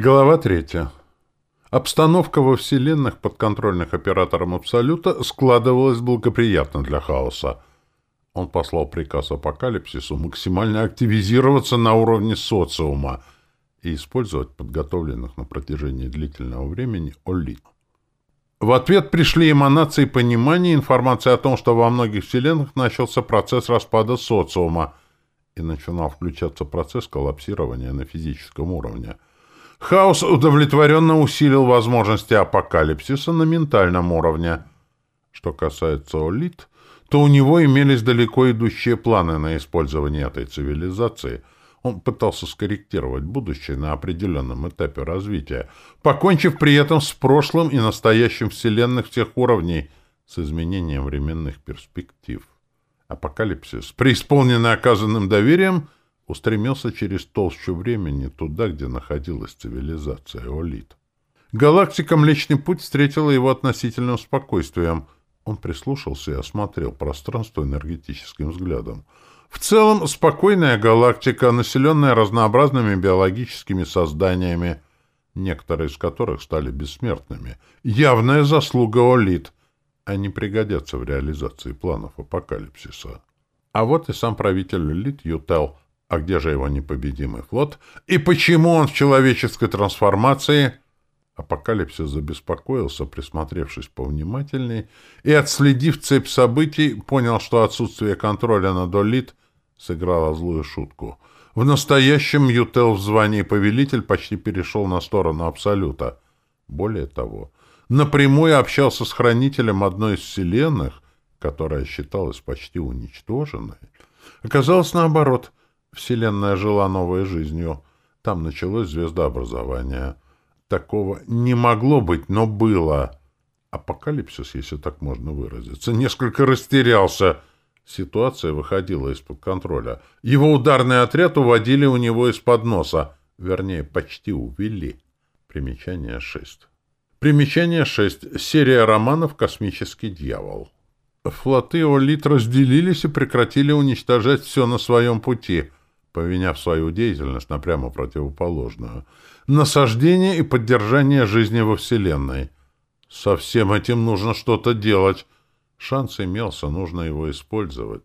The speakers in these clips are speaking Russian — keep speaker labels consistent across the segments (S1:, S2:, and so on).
S1: Глава третья. Обстановка во вселенных, подконтрольных оператором Абсолюта, складывалась благоприятно для хаоса. Он послал приказ Апокалипсису максимально активизироваться на уровне социума и использовать подготовленных на протяжении длительного времени Олит. В ответ пришли эманации понимания и информация о том, что во многих вселенных начался процесс распада социума и начинал включаться процесс коллапсирования на физическом уровне – Хаос удовлетворенно усилил возможности апокалипсиса на ментальном уровне. Что касается Олит, то у него имелись далеко идущие планы на использование этой цивилизации. Он пытался скорректировать будущее на определенном этапе развития, покончив при этом с прошлым и настоящим вселенных всех уровней с изменением временных перспектив. Апокалипсис, преисполненный оказанным доверием, устремился через толщу времени туда, где находилась цивилизация Олит. Галактика Млечный Путь встретила его относительным спокойствием. Он прислушался и осмотрел пространство энергетическим взглядом. В целом, спокойная галактика, населенная разнообразными биологическими созданиями, некоторые из которых стали бессмертными. Явная заслуга Олит. Они пригодятся в реализации планов апокалипсиса. А вот и сам правитель Олит Ютел — а где же его непобедимый флот? И почему он в человеческой трансформации? Апокалипсис забеспокоился, присмотревшись повнимательней, и, отследив цепь событий, понял, что отсутствие контроля над Олит сыграло злую шутку. В настоящем Ютел в звании повелитель почти перешел на сторону Абсолюта. Более того, напрямую общался с хранителем одной из вселенных, которая считалась почти уничтоженной. Оказалось наоборот — Вселенная жила новой жизнью. Там началось звездообразование. Такого не могло быть, но было. Апокалипсис, если так можно выразиться, несколько растерялся. Ситуация выходила из-под контроля. Его ударный отряд уводили у него из-под носа. Вернее, почти увели. Примечание 6. Примечание 6. Серия романов «Космический дьявол». Флоты Олит разделились и прекратили уничтожать все на своем пути — повиняв свою деятельность на прямо противоположную — насаждение и поддержание жизни во Вселенной. Со всем этим нужно что-то делать. Шанс имелся, нужно его использовать.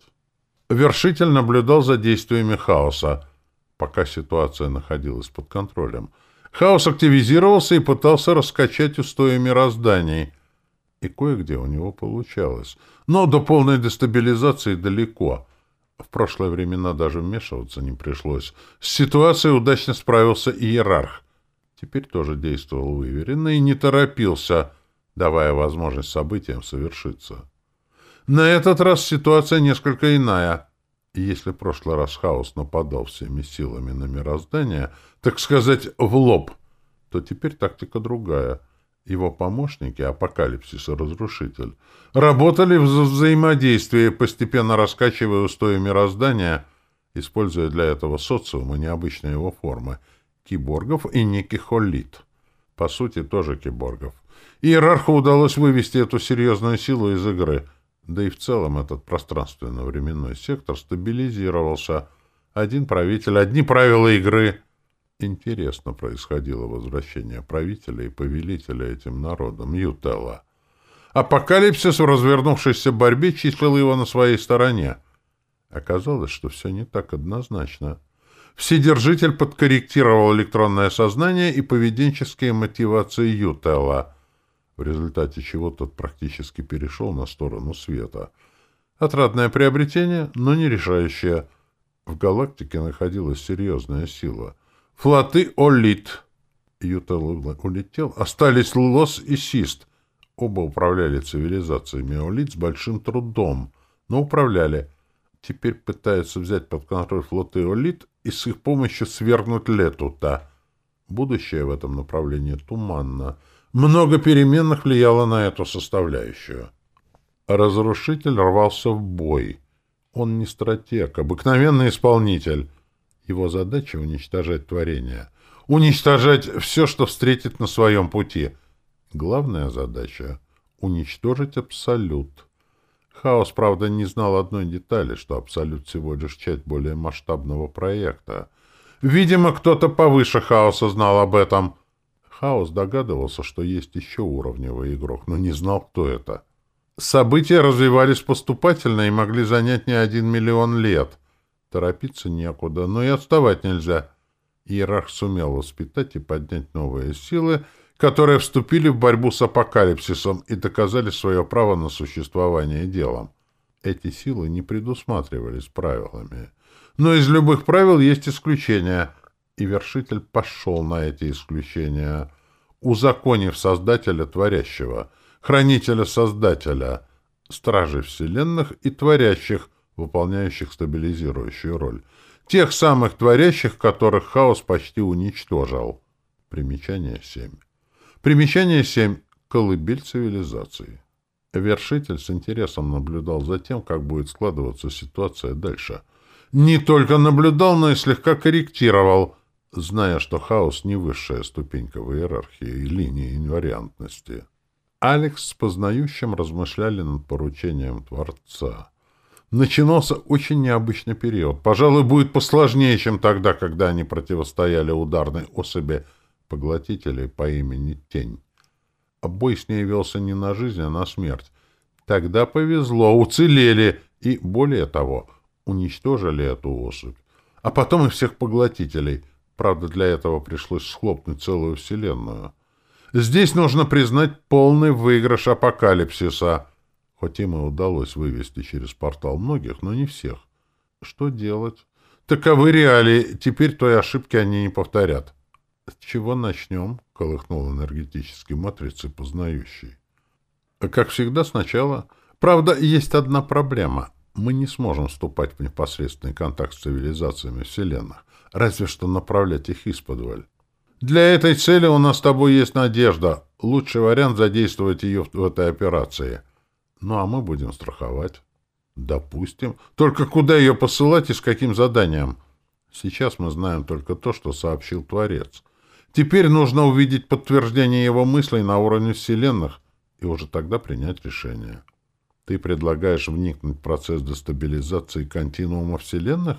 S1: Вершитель наблюдал за действиями хаоса, пока ситуация находилась под контролем. Хаос активизировался и пытался раскачать устои мирозданий. И кое-где у него получалось. Но до полной дестабилизации далеко — в прошлые времена даже вмешиваться не пришлось. С ситуацией удачно справился иерарх. Теперь тоже действовал выверенно и не торопился, давая возможность событиям совершиться. На этот раз ситуация несколько иная. И если в прошлый раз хаос нападал всеми силами на мироздание, так сказать, в лоб, то теперь тактика другая — его помощники, Апокалипсис и Разрушитель, работали в взаимодействии, постепенно раскачивая устои мироздания, используя для этого социума необычные его формы — киборгов и неких холлит. По сути, тоже киборгов. Иерарху удалось вывести эту серьезную силу из игры, да и в целом этот пространственно-временной сектор стабилизировался. Один правитель, одни правила игры — Интересно происходило возвращение правителя и повелителя этим народом, Ютелла. Апокалипсис в развернувшейся борьбе числил его на своей стороне. Оказалось, что все не так однозначно. Вседержитель подкорректировал электронное сознание и поведенческие мотивации Ютелла, в результате чего тот практически перешел на сторону света. Отрадное приобретение, но не решающее. В галактике находилась серьезная сила — Флоты Олит. Ютел улетел. Остались Лос и Сист. Оба управляли цивилизациями Олит с большим трудом, но управляли. Теперь пытаются взять под контроль флоты Олит и с их помощью свергнуть Летута. Будущее в этом направлении туманно. Много переменных влияло на эту составляющую. Разрушитель рвался в бой. Он не стратег, обыкновенный исполнитель. Его задача — уничтожать творение. Уничтожать все, что встретит на своем пути. Главная задача — уничтожить Абсолют. Хаос, правда, не знал одной детали, что Абсолют всего лишь часть более масштабного проекта. Видимо, кто-то повыше Хаоса знал об этом — Хаос догадывался, что есть еще уровневый игрок, но не знал, кто это. События развивались поступательно и могли занять не один миллион лет. Торопиться некуда, но и отставать нельзя. Иерарх сумел воспитать и поднять новые силы, которые вступили в борьбу с апокалипсисом и доказали свое право на существование делом. Эти силы не предусматривались правилами. Но из любых правил есть исключения, и вершитель пошел на эти исключения, узаконив Создателя Творящего, Хранителя Создателя, Стражей Вселенных и Творящих, выполняющих стабилизирующую роль. Тех самых Творящих, которых хаос почти уничтожил. Примечание 7. Примечание 7. Колыбель цивилизации. Вершитель с интересом наблюдал за тем, как будет складываться ситуация дальше. Не только наблюдал, но и слегка корректировал, зная, что хаос не высшая ступенька в иерархии и линии инвариантности. Алекс с познающим размышляли над поручением Творца. Начинался очень необычный период. Пожалуй, будет посложнее, чем тогда, когда они противостояли ударной особи поглотителей по имени Тень. А бой с ней велся не на жизнь, а на смерть. Тогда повезло, уцелели и, более того, уничтожили эту особь. А потом и всех поглотителей. Правда, для этого пришлось схлопнуть целую вселенную. Здесь нужно признать полный выигрыш апокалипсиса. Хоть им и удалось вывести через портал многих, но не всех. Что делать? Таковы реалии. Теперь той ошибки они не повторят. — С чего начнем? — колыхнул энергетический матрицей познающий. — Как всегда, сначала. Правда, есть одна проблема. Мы не сможем вступать в непосредственный контакт с цивилизациями Вселенных, разве что направлять их исподволь. Для этой цели у нас с тобой есть надежда. Лучший вариант задействовать ее в этой операции. Ну, а мы будем страховать. Допустим. Только куда ее посылать и с каким заданием? Сейчас мы знаем только то, что сообщил Творец. Теперь нужно увидеть подтверждение его мыслей на уровне вселенных и уже тогда принять решение. Ты предлагаешь вникнуть в процесс дестабилизации континуума вселенных?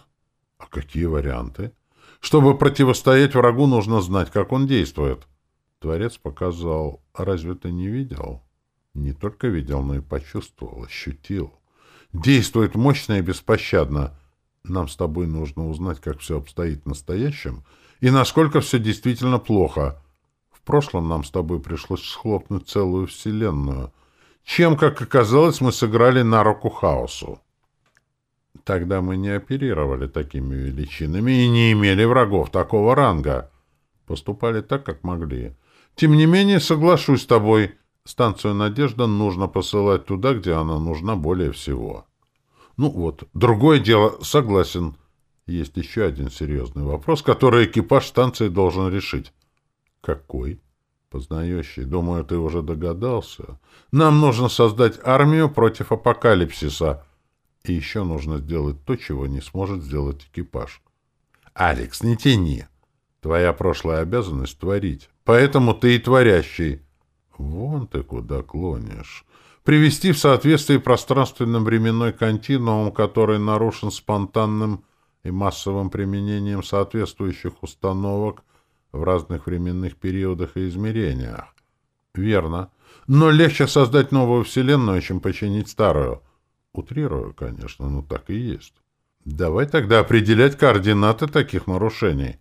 S1: А какие варианты? Чтобы противостоять врагу, нужно знать, как он действует. Творец показал. А разве ты не видел? Не только видел, но и почувствовал, ощутил. Действует мощно и беспощадно. Нам с тобой нужно узнать, как все обстоит в настоящем — и насколько все действительно плохо. В прошлом нам с тобой пришлось схлопнуть целую вселенную, чем, как оказалось, мы сыграли на руку хаосу. Тогда мы не оперировали такими величинами и не имели врагов такого ранга. Поступали так, как могли. Тем не менее, соглашусь с тобой, станцию «Надежда» нужно посылать туда, где она нужна более всего. Ну вот, другое дело, согласен. Есть еще один серьезный вопрос, который экипаж станции должен решить. Какой? Познающий. Думаю, ты уже догадался. Нам нужно создать армию против апокалипсиса. И еще нужно сделать то, чего не сможет сделать экипаж. Алекс, не тяни. Твоя прошлая обязанность — творить. Поэтому ты и творящий. Вон ты куда клонишь. Привести в соответствие пространственно-временной континуум, который нарушен спонтанным и массовым применением соответствующих установок в разных временных периодах и измерениях. Верно. Но легче создать новую Вселенную, чем починить старую. Утрирую, конечно, но так и есть. Давай тогда определять координаты таких нарушений.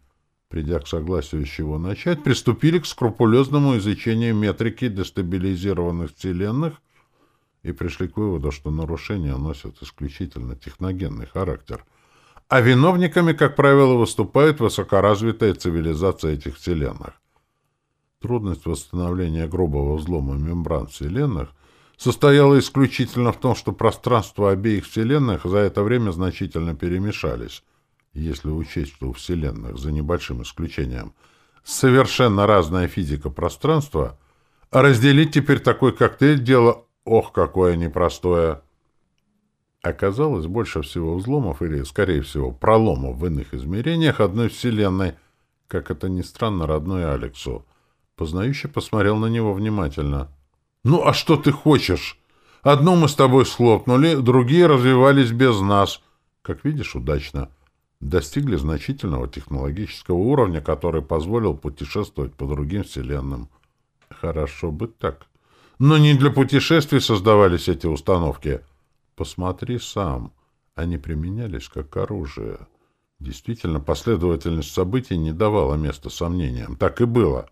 S1: Придя к согласию, с чего начать, приступили к скрупулезному изучению метрики дестабилизированных вселенных и пришли к выводу, что нарушения носят исключительно техногенный характер — а виновниками, как правило, выступает высокоразвитая цивилизация этих вселенных. Трудность восстановления грубого взлома мембран вселенных состояла исключительно в том, что пространства обеих вселенных за это время значительно перемешались, если учесть, что у вселенных, за небольшим исключением, совершенно разная физика пространства, а разделить теперь такой коктейль — дело, ох, какое непростое! Оказалось, больше всего взломов, или, скорее всего, проломов в иных измерениях одной Вселенной, как это ни странно, родной Алексу. Познающий посмотрел на него внимательно. «Ну, а что ты хочешь? Одну мы с тобой схлопнули, другие развивались без нас. Как видишь, удачно. Достигли значительного технологического уровня, который позволил путешествовать по другим вселенным. Хорошо бы так. Но не для путешествий создавались эти установки. Посмотри сам. Они применялись как оружие. Действительно, последовательность событий не давала места сомнениям. Так и было.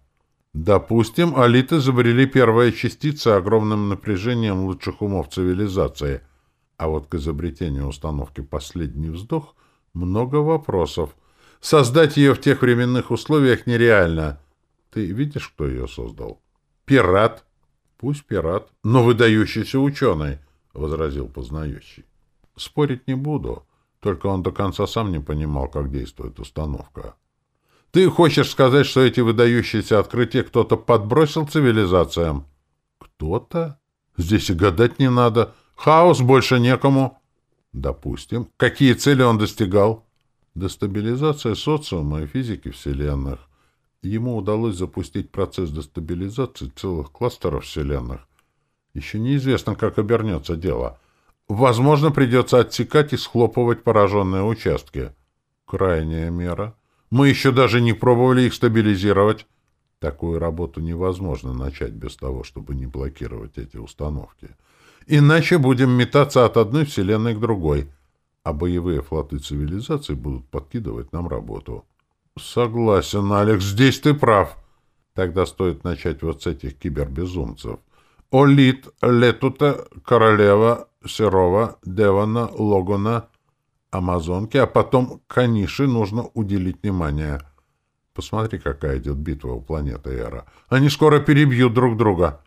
S1: Допустим, алиты изобрели первые частицы огромным напряжением лучших умов цивилизации. А вот к изобретению установки «Последний вздох» много вопросов. Создать ее в тех временных условиях нереально. Ты видишь, кто ее создал? Пират. Пусть пират, но выдающийся ученый, — возразил познающий. Спорить не буду, только он до конца сам не понимал, как действует установка. Ты хочешь сказать, что эти выдающиеся открытия кто-то подбросил цивилизациям? Кто-то? Здесь и гадать не надо. Хаос больше некому. Допустим. Какие цели он достигал? Дестабилизация социума и физики вселенных. Ему удалось запустить процесс дестабилизации целых кластеров вселенных. Еще неизвестно, как обернется дело. Возможно, придется отсекать и схлопывать пораженные участки. Крайняя мера — мы еще даже не пробовали их стабилизировать. Такую работу невозможно начать без того, чтобы не блокировать эти установки. Иначе будем метаться от одной вселенной к другой, а боевые флоты цивилизации будут подкидывать нам работу. Согласен, Алекс, здесь ты прав. Тогда стоит начать вот с этих кибербезумцев. Олит, Летута, Королева, Серова, Девана, Логона — Амазонке, а потом Каниши нужно уделить внимание. Посмотри, какая идет битва у планеты Эра. Они скоро перебьют друг друга.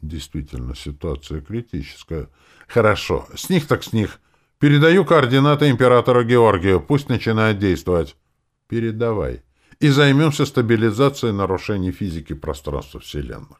S1: Действительно, ситуация критическая. Хорошо, с них так с них. Передаю координаты императора Георгию. Пусть начинает действовать. Передавай. И займемся стабилизацией нарушений физики пространства Вселенных.